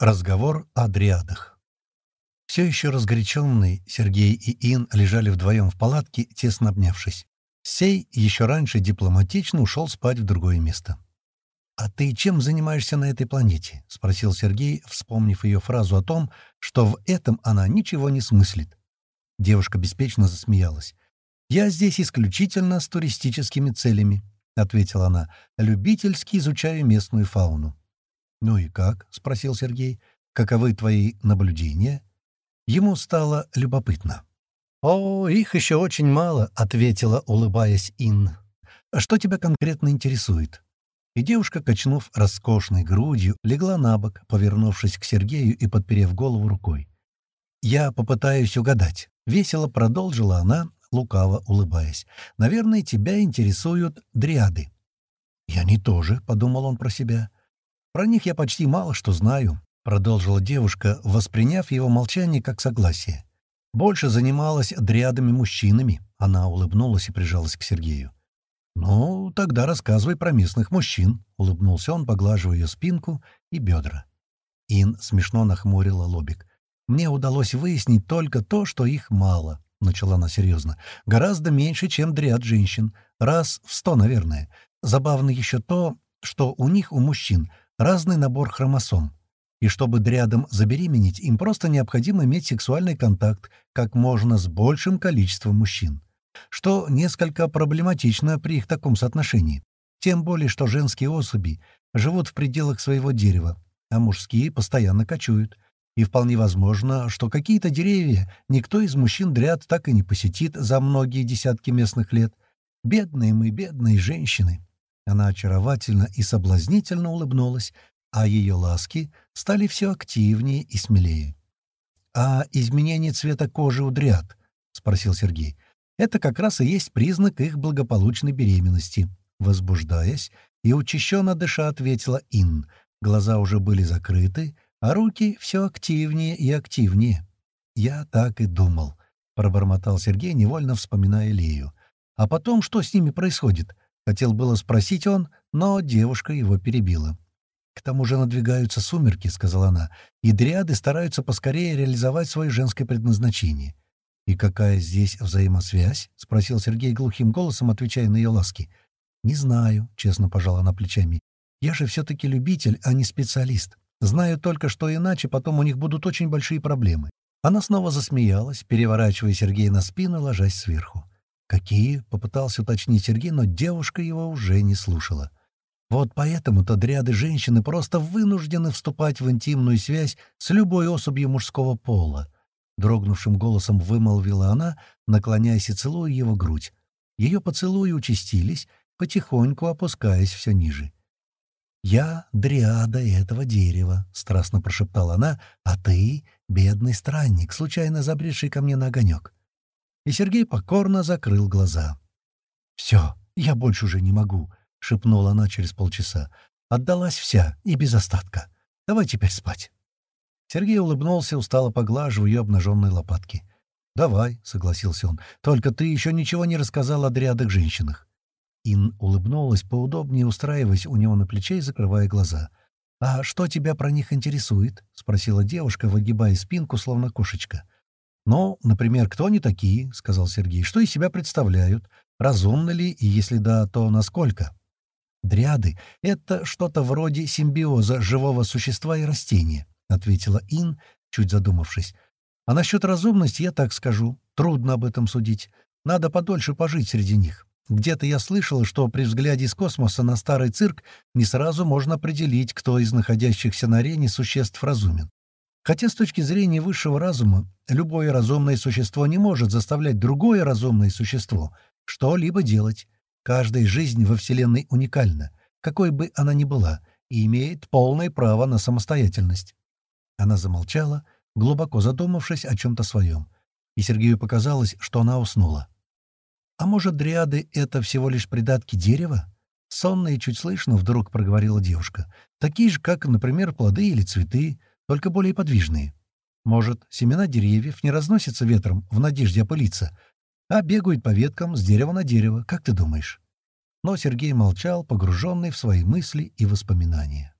Разговор о дриадах. Все еще разгоряченные Сергей и Ин лежали вдвоем в палатке, тесно обнявшись. Сей еще раньше дипломатично ушел спать в другое место. «А ты чем занимаешься на этой планете?» — спросил Сергей, вспомнив ее фразу о том, что в этом она ничего не смыслит. Девушка беспечно засмеялась. «Я здесь исключительно с туристическими целями», — ответила она. «Любительски изучаю местную фауну». «Ну и как?» — спросил Сергей. «Каковы твои наблюдения?» Ему стало любопытно. «О, их еще очень мало», — ответила, улыбаясь Ин. «А что тебя конкретно интересует?» И девушка, качнув роскошной грудью, легла на бок, повернувшись к Сергею и подперев голову рукой. «Я попытаюсь угадать», — весело продолжила она, лукаво улыбаясь. «Наверное, тебя интересуют дриады». «И они тоже», — подумал он про себя. «Про них я почти мало что знаю», — продолжила девушка, восприняв его молчание как согласие. «Больше занималась дриадами-мужчинами», — она улыбнулась и прижалась к Сергею. «Ну, тогда рассказывай про местных мужчин», — улыбнулся он, поглаживая ее спинку и бедра. Ин смешно нахмурила лобик. «Мне удалось выяснить только то, что их мало», — начала она серьезно. «Гораздо меньше, чем дриад женщин. Раз в сто, наверное. Забавно еще то, что у них, у мужчин, разный набор хромосом. И чтобы дрядом забеременеть, им просто необходимо иметь сексуальный контакт как можно с большим количеством мужчин. Что несколько проблематично при их таком соотношении. Тем более, что женские особи живут в пределах своего дерева, а мужские постоянно кочуют. И вполне возможно, что какие-то деревья никто из мужчин дряд так и не посетит за многие десятки местных лет. Бедные мы, бедные женщины. Она очаровательно и соблазнительно улыбнулась, а ее ласки стали все активнее и смелее. «А изменение цвета кожи у дряд?» — спросил Сергей. «Это как раз и есть признак их благополучной беременности». Возбуждаясь и учащенно дыша, ответила Ин. Глаза уже были закрыты, а руки все активнее и активнее. «Я так и думал», — пробормотал Сергей, невольно вспоминая Лею. «А потом, что с ними происходит? Хотел было спросить он, но девушка его перебила. «К тому же надвигаются сумерки», — сказала она, «и дриады стараются поскорее реализовать свое женское предназначение». «И какая здесь взаимосвязь?» — спросил Сергей глухим голосом, отвечая на ее ласки. «Не знаю», — честно пожала она плечами. «Я же все-таки любитель, а не специалист. Знаю только, что иначе потом у них будут очень большие проблемы». Она снова засмеялась, переворачивая Сергея на спину, ложась сверху. «Какие?» — попытался уточнить Сергей, но девушка его уже не слушала. Вот поэтому-то дряды женщины просто вынуждены вступать в интимную связь с любой особью мужского пола. Дрогнувшим голосом вымолвила она, наклоняясь и целуя его грудь. Ее поцелуи участились, потихоньку опускаясь все ниже. «Я — дриада этого дерева», — страстно прошептала она, «а ты — бедный странник, случайно забредший ко мне на огонек и Сергей покорно закрыл глаза. «Все, я больше уже не могу», — шепнула она через полчаса. «Отдалась вся и без остатка. Давай теперь спать». Сергей улыбнулся, устало поглаживая ее обнаженные лопатки. «Давай», — согласился он, — «только ты еще ничего не рассказал о дрядах женщинах». Ин улыбнулась, поудобнее устраиваясь у него на плече и закрывая глаза. «А что тебя про них интересует?» — спросила девушка, выгибая спинку, словно кошечка. «Ну, например, кто они такие?» — сказал Сергей. «Что из себя представляют? Разумны ли, и если да, то насколько?» «Дриады — это что-то вроде симбиоза живого существа и растения», — ответила Ин, чуть задумавшись. «А насчет разумности я так скажу. Трудно об этом судить. Надо подольше пожить среди них. Где-то я слышал, что при взгляде из космоса на старый цирк не сразу можно определить, кто из находящихся на арене существ разумен. Хотя с точки зрения высшего разума, любое разумное существо не может заставлять другое разумное существо что-либо делать. Каждая жизнь во Вселенной уникальна, какой бы она ни была, и имеет полное право на самостоятельность. Она замолчала, глубоко задумавшись о чем-то своем, и Сергею показалось, что она уснула. «А может, дриады — это всего лишь придатки дерева?» Сонно и чуть слышно вдруг проговорила девушка. «Такие же, как, например, плоды или цветы, только более подвижные. Может, семена деревьев не разносятся ветром в надежде опылиться, а бегают по веткам с дерева на дерево, как ты думаешь?» Но Сергей молчал, погруженный в свои мысли и воспоминания.